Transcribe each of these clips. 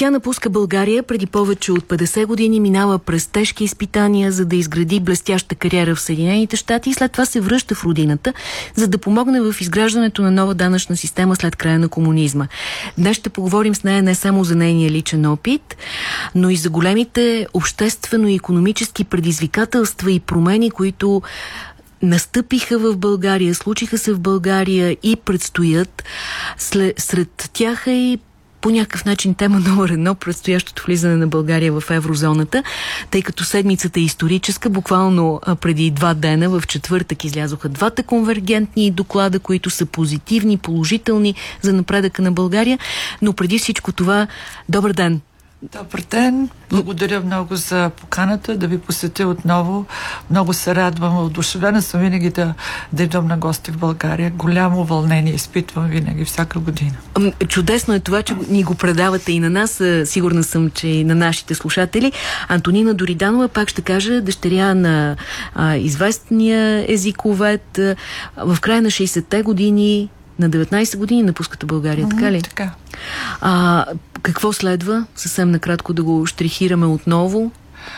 Тя напуска България преди повече от 50 години, минава през тежки изпитания, за да изгради блестяща кариера в Съединените щати и след това се връща в родината, за да помогне в изграждането на нова данъчна система след края на комунизма. Днес ще поговорим с нея не само за нейния личен опит, но и за големите обществено-економически предизвикателства и промени, които настъпиха в България, случиха се в България и предстоят. Сред тях е и по някакъв начин тема номер едно предстоящото влизане на България в еврозоната, тъй като седмицата е историческа. Буквално преди два дена в четвъртък излязоха двата конвергентни доклада, които са позитивни, положителни за напредъка на България. Но преди всичко това, добър ден! Добър ден! Благодаря много за поканата да ви посетя отново. Много се радвам. Одушевена съм винаги да, да идвам на гости в България. Голямо вълнение изпитвам винаги, всяка година. Чудесно е това, че ни го предавате и на нас. Сигурна съм, че и на нашите слушатели. Антонина Дориданова, пак ще кажа, дъщеря на а, известния езиковед. В края на 60-те години на 19 години напускате България, mm -hmm, така ли? Така. А, какво следва? Съвсем накратко да го штрихираме отново.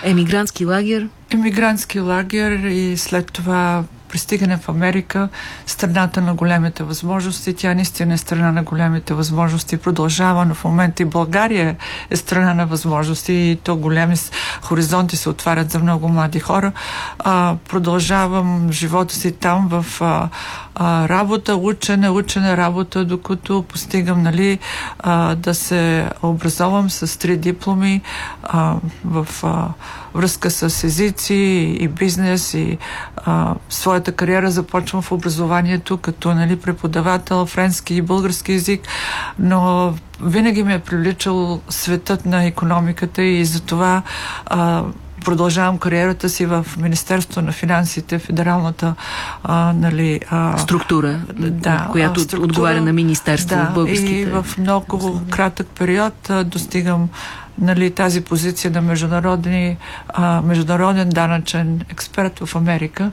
Емигрантски лагер? Емигрантски лагер и след това пристигане в Америка, страната на големите възможности. Тя наистина е страна на големите възможности. Продължава, но в момента и България е страна на възможности и то големи хоризонти се отварят за много млади хора. А, продължавам живота си там в а, а, работа, учене, учене, работа, докато постигам нали, а, да се образовам с три дипломи а, в а, връзка с езици и бизнес и а, своята кариера започвам в образованието като нали, преподавател френски и български язик, но винаги ми е привличал светът на економиката и затова а, продължавам кариерата си в Министерство на финансите, федералната а, нали, а, структура, да, която структура, отговаря на Министерство да, в българските. И в много кратък период а, достигам нали, тази позиция на международни, а, международен данъчен експерт в Америка,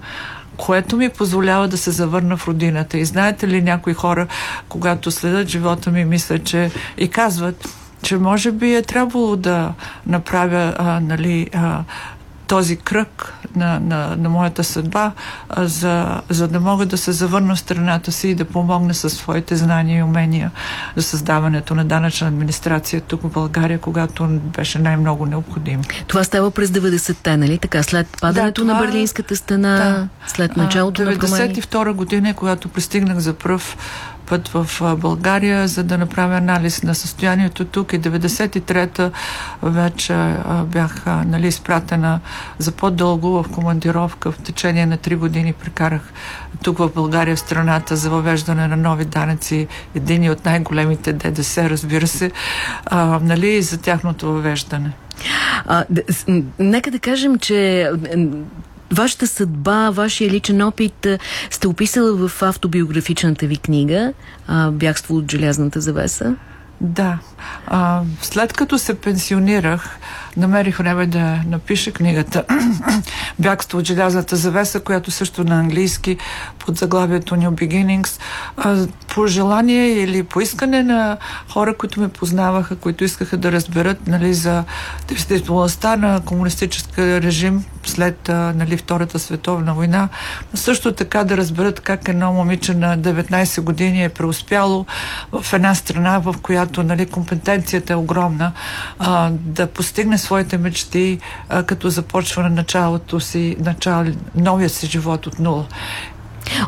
което ми позволява да се завърна в родината. И знаете ли, някои хора, когато следят живота ми, мислят, че и казват, че може би е трябвало да направя а, нали, а, този кръг на, на, на моята съдба, а, за, за да мога да се завърна в страната си и да помогна със своите знания и умения за създаването на данъчна администрация тук в България, когато беше най-много необходимо. Това става през 90-те, нали така? След падането да, това... на Берлинската стена, да. след началото на промени? 92 година, когато пристигнах за пръв път в България, за да направя анализ на състоянието тук. И 93-та вече бях нали, изпратена за по-дълго в командировка. В течение на 3 години прекарах тук в България, в страната, за въвеждане на нови данъци. Един от най-големите ДДС, разбира се, а, нали, за тяхното въвеждане. А, нека да кажем, че Вашата съдба, вашия личен опит сте описала в автобиографичната ви книга «Бягство от желязната завеса». Да. А, след като се пенсионирах, намерих време да напиша книгата Бягство от желязната завеса, която също на английски под заглавието New Beginnings. По желание или по искане на хора, които ме познаваха, които искаха да разберат нали, за действителността на комунистическия режим след нали, Втората световна война, но също така да разберат как едно момиче на 19 години е преуспяло в една страна, в която нали, компетенцията е огромна, да постигне своите мечти, а, като започва на началото си, начал, новия си живот от нула.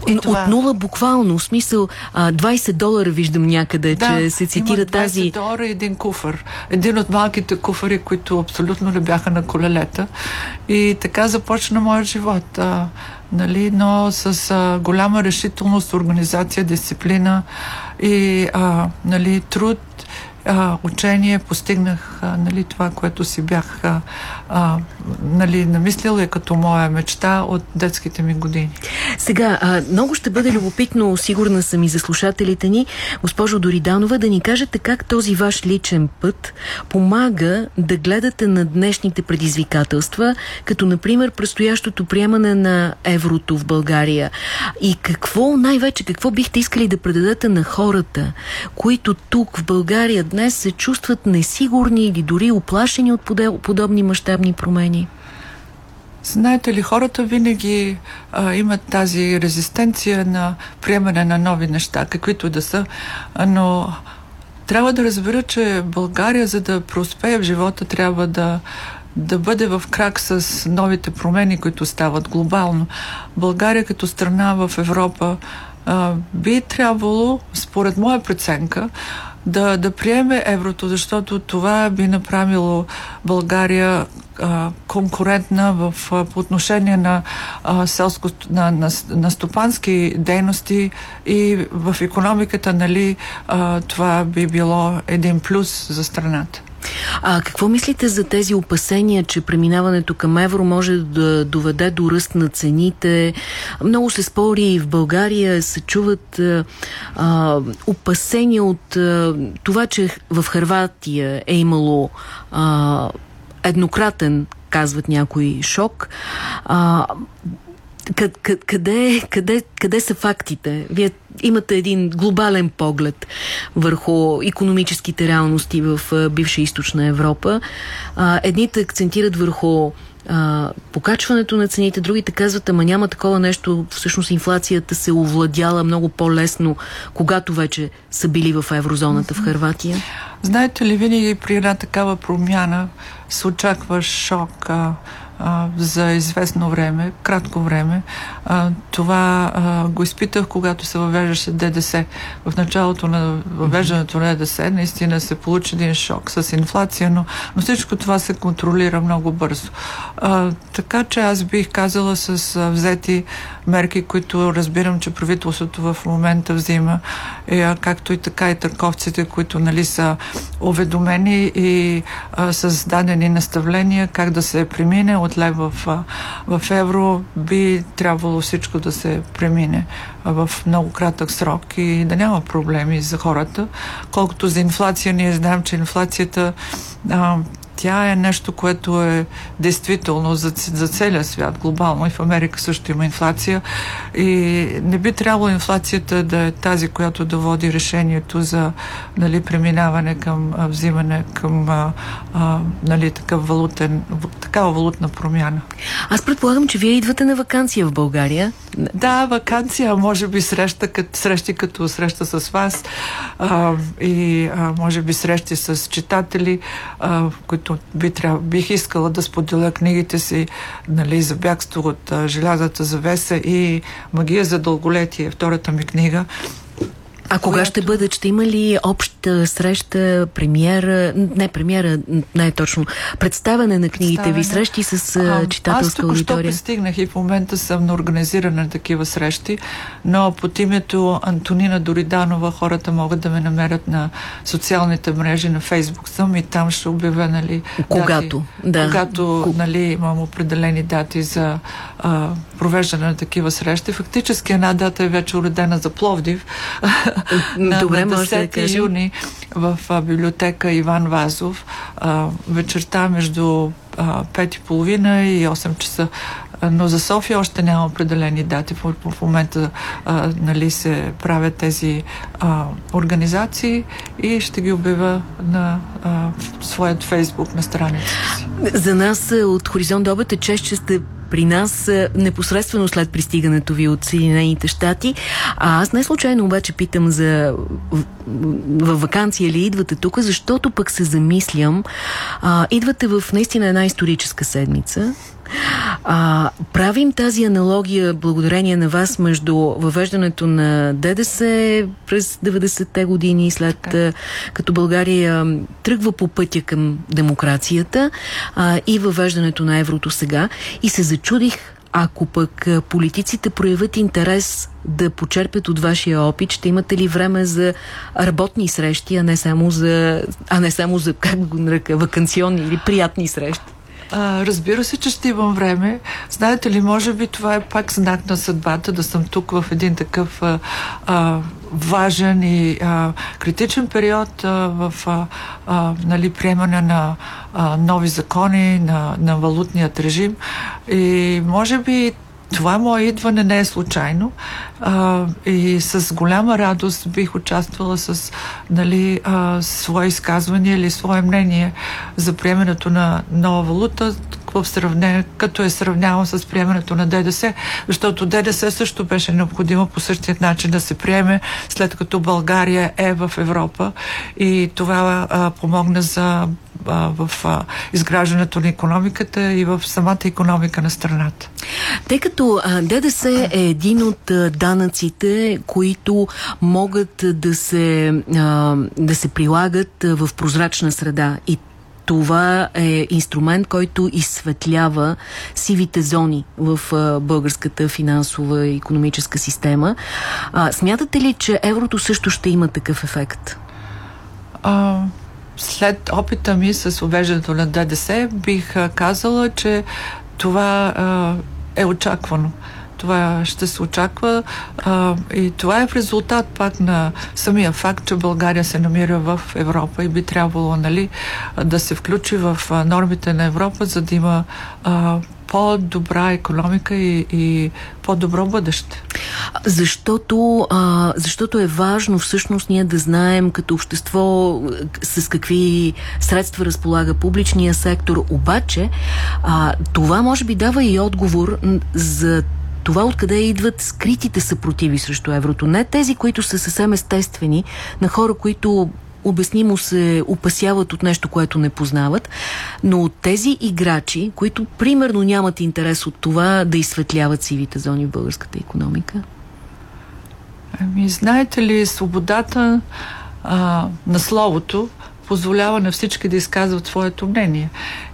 И това... От нула буквално, в смисъл 20 долара виждам някъде, да, че се цитира 20 тази... 20 долара и един куфър. Един от малките куфари, които абсолютно не бяха на колелета. И така започна моят живот. А, нали, но с а, голяма решителност, организация, дисциплина и а, нали, труд а, учение постигнах а, нали, това, което си бях а, а, нали, намислила като моя мечта от детските ми години. Сега, а, много ще бъде любопитно, сигурна съм и за слушателите ни, госпожо Дориданова, да ни кажете как този ваш личен път помага да гледате на днешните предизвикателства, като например предстоящото приемане на еврото в България. И какво, най-вече, какво бихте искали да предадете на хората, които тук в България днес се чувстват несигурни или дори оплашени от подобни мащабни промени? Знаете ли, хората винаги а, имат тази резистенция на приемане на нови неща, каквито да са, но трябва да разбера, че България, за да преуспее в живота, трябва да да бъде в крак с новите промени, които стават глобално. България като страна в Европа би трябвало, според моя преценка, да, да приеме еврото, защото това би направило България а, конкурентна в, а, по отношение на, а, селско, на, на, на стопански дейности и в економиката, нали, а, това би било един плюс за страната. А какво мислите за тези опасения, че преминаването към евро може да доведе до ръст на цените? Много се спори и в България се чуват а, опасения от а, това, че в Харватия е имало а, еднократен казват някои шок. А, къде, къде, къде са фактите? Вие имате един глобален поглед върху економическите реалности в бивша източна Европа. Едните акцентират върху а, покачването на цените, другите казват, ама няма такова нещо, всъщност инфлацията се овладяла много по-лесно, когато вече са били в еврозоната в Харватия. Знаете ли, винаги при една такава промяна се очаква шок, за известно време, кратко време. А, това а, го изпитах, когато се въвеждаше ДДС. В началото на въвеждането на ДДС наистина се получи един шок с инфлация, но, но всичко това се контролира много бързо. А, така че аз бих казала с а, взети мерки, които разбирам, че правителството в момента взима, е, както и така и търговците, които нали, са уведомени и а, с дадени наставления как да се премине от лев в, в евро, би трябвало всичко да се премине в много кратък срок и да няма проблеми за хората. Колкото за инфлация, ние знаем, че инфлацията а, тя е нещо, което е действително за, за целия свят, глобално. И в Америка също има инфлация. И не би трябвало инфлацията да е тази, която да води решението за нали, преминаване към взимане към а, а, нали, такъв валутен, такава валутна промяна. Аз предполагам, че вие идвате на вакансия в България. Да, вакансия, може би среща, кът, срещи като среща с вас а, и а, може би срещи с читатели, а, които защото би трябва, бих искала да споделя книгите си нали, за бягство от а, желязата завеса и магия за дълголетие, втората ми книга. А кога която... ще бъдат? Ще има ли обща среща, премиера, не премиера, не е точно, представяне на книгите ви, срещи с а, читателска аудитория? Аз пристигнах и в момента съм на организиране на такива срещи, но под името Антонина Дориданова хората могат да ме намерят на социалните мрежи, на Фейсбук съм и там ще обявя, нали, Когато, дати, да. Когато, нали, имам определени дати за а, провеждане на такива срещи. Фактически една дата е вече уредена за Пловдив на, Добре, на 10 да юни в а, библиотека Иван Вазов а, вечерта между 5.30 и 8 часа но за София още няма определени дати. В, в момента а, нали, се правят тези а, организации и ще ги обявя на а, своят фейсбук на страницата си. За нас от Хоризонт Добът е чест, че сте при нас непосредствено след пристигането ви от Съединените щати. А аз не случайно обаче питам за във вакансия ли идвате тук, защото пък се замислям. А, идвате в наистина една историческа седмица. А, правим тази аналогия благодарение на вас между въвеждането на ДДС през 90-те години, след като България тръгва по пътя към демокрацията а, и въвеждането на еврото сега. И се зачудих ако пък политиците проявят интерес да почерпят от вашия опит, ще имате ли време за работни срещи, а не само за, а не само за как го нарека, вакансионни или приятни срещи? А, разбира се, че ще имам време. Знаете ли, може би това е пак знак на съдбата да съм тук в един такъв а, а, важен и а, критичен период а, в а, а, нали, приемане на а, нови закони, на, на валутният режим. И може би това мое идване не е случайно. А, и с голяма радост бих участвала с нали, а, свое изказване или свое мнение за приемането на нова валута, в сравнение, като е сравнявам с приемането на ДДС, защото ДДС също беше необходимо по същия начин да се приеме, след като България е в Европа. И това а, помогна за в изграждането на економиката и в самата економика на страната. Тъй като ДДС е един от данъците, които могат да се, да се прилагат в прозрачна среда и това е инструмент, който изсветлява сивите зони в българската финансова и економическа система. А, смятате ли, че еврото също ще има такъв ефект? А, след опита ми с увеждането на ДДС, бих казала, че това е очаквано. Това ще се очаква а, и това е в резултат пак на самия факт, че България се намира в Европа и би трябвало нали, да се включи в нормите на Европа, за да има а, по-добра економика и, и по-добро бъдеще. Защото, а, защото е важно всъщност ние да знаем като общество с какви средства разполага публичния сектор. Обаче а, това може би дава и отговор за това откъде идват скритите съпротиви срещу еврото. Не тези, които са съвсем естествени на хора, които обяснимо се опасяват от нещо, което не познават, но от тези играчи, които примерно нямат интерес от това да изсветляват сивите зони в българската економика? Ами, знаете ли, свободата а, на словото позволява на всички да изказват своето мнение.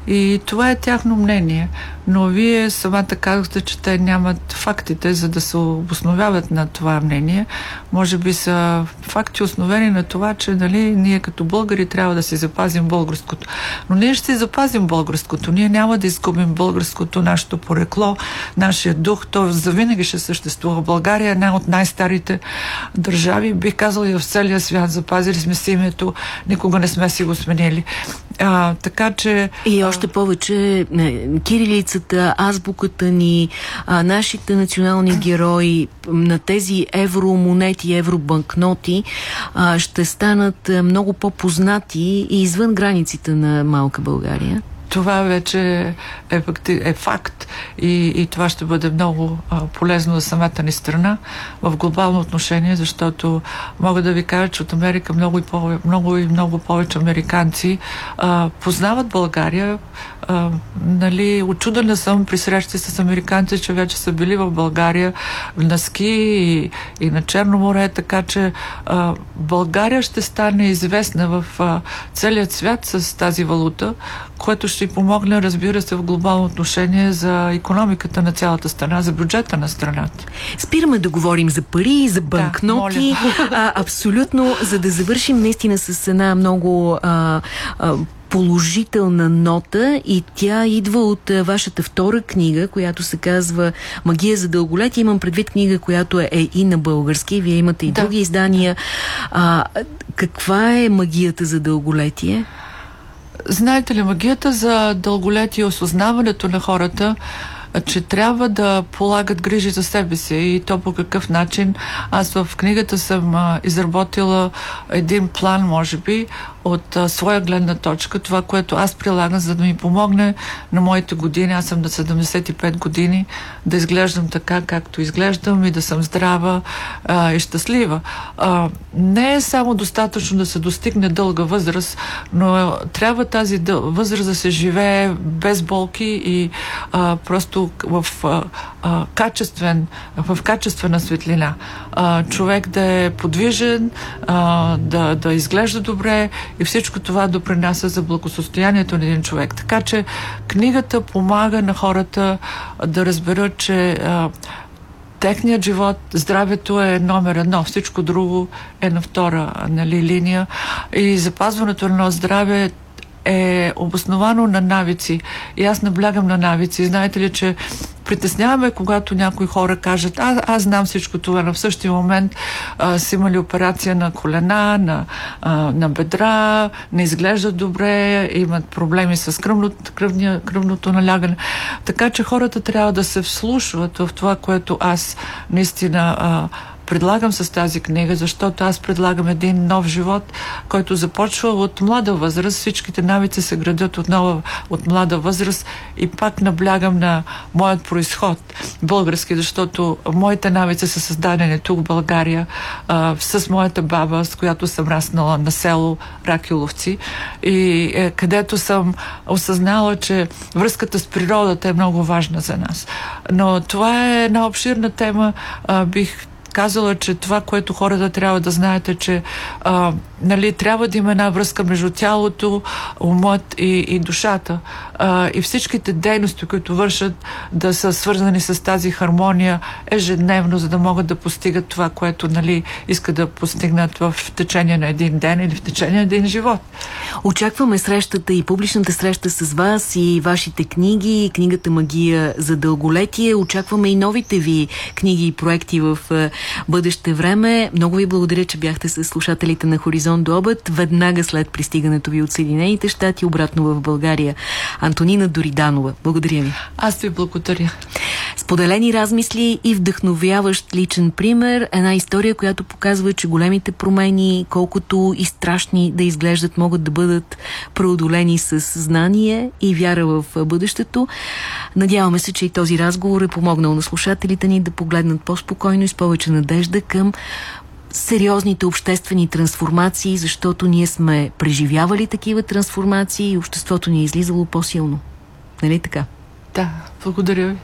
И това е тяхно мнение. Но вие самата казахте, че те нямат фактите, за да се обосновяват на това мнение. Може би са факти основени на това, че нали, ние като българи трябва да си запазим българското. Но ние ще си запазим българското. Ние няма да изгубим българското, нашето порекло, нашия дух. То завинаги ще съществува. България е една от най-старите държави. Бих казала и в целия свят. Запазили сме си името. Никога не сме си го сменили. А, така че... И още повече кирилицата, азбуката ни, а, нашите национални герои на тези евромонети, евробанкноти а, ще станат много по-познати и извън границите на малка България това вече е, е факт и, и това ще бъде много а, полезно за самата ни страна в глобално отношение, защото мога да ви кажа, че от Америка много и, по, много, и много повече американци а, познават България. А, нали, очудена съм при срещи с американци, че вече са били в България на ски и, и на Черно море, така че а, България ще стане известна в а, целият свят с тази валута, което ще помогне, разбира се, в глобално отношение за економиката на цялата страна, за бюджета на страната. Спираме да говорим за пари, за банкноти. Да, а, абсолютно, за да завършим наистина с една много а, а, положителна нота и тя идва от вашата втора книга, която се казва Магия за дълголетие. Имам предвид книга, която е, е и на български. Вие имате и да. други издания. А, каква е магията за дълголетие? Знаете ли, магията за дълголетие, осъзнаването на хората, че трябва да полагат грижи за себе си и то по какъв начин. Аз в книгата съм а, изработила един план, може би, от а, своя гледна точка, това, което аз прилагам, за да ми помогне на моите години, аз съм на 75 години, да изглеждам така, както изглеждам и да съм здрава а, и щастлива. А, не е само достатъчно да се достигне дълга възраст, но трябва тази възраст да се живее без болки и а, просто в а, а, качествен, в качествена светлина. А, човек да е подвижен, а, да, да изглежда добре и всичко това допринася за благосостоянието на един човек. Така че книгата помага на хората да разберат, че а, техният живот, здравето е номер едно, всичко друго е на втора нали, линия и запазването на здраве е обосновано на навици. И аз наблягам на навици. Знаете ли, че притесняваме, когато някои хора кажат, а, аз знам всичко това, но в същия момент а, са имали операция на колена, на, а, на бедра, не изглеждат добре, имат проблеми с кръвното, кръвния, кръвното налягане. Така че хората трябва да се вслушват в това, което аз наистина а, предлагам с тази книга, защото аз предлагам един нов живот, който започва от млада възраст. Всичките навици се градят отново от млада възраст и пак наблягам на моят происход български, защото моите навици са създадени тук в България а, с моята баба, с която съм раснала на село Ракиловци и е, където съм осъзнала, че връзката с природата е много важна за нас. Но това е една обширна тема. А, бих казала, че това, което хората трябва да знаят е, че а, нали, трябва да има една връзка между тялото, умът и, и душата. А, и всичките дейности, които вършат, да са свързани с тази хармония ежедневно, за да могат да постигат това, което нали, искат да постигнат в течение на един ден или в течение на един живот. Очакваме срещата и публичната среща с вас и вашите книги, книгата Магия за дълголетие. Очакваме и новите ви книги и проекти в бъдеще време. Много ви благодаря, че бяхте с слушателите на Хоризонт до обед, веднага след пристигането ви от Съединените щати, обратно в България. Антонина Дориданова. Благодаря ви. Аз ви благодаря. Споделени размисли и вдъхновяващ личен пример. Една история, която показва, че големите промени, колкото и страшни да изглеждат, могат да бъдат преодолени с знание и вяра в бъдещето. Надяваме се, че и този разговор е помогнал на слушателите ни да погледнат по-спокойно и с повече надежда към сериозните обществени трансформации, защото ние сме преживявали такива трансформации и обществото ни е излизало по-силно. Нали така? Да, благодаря ви.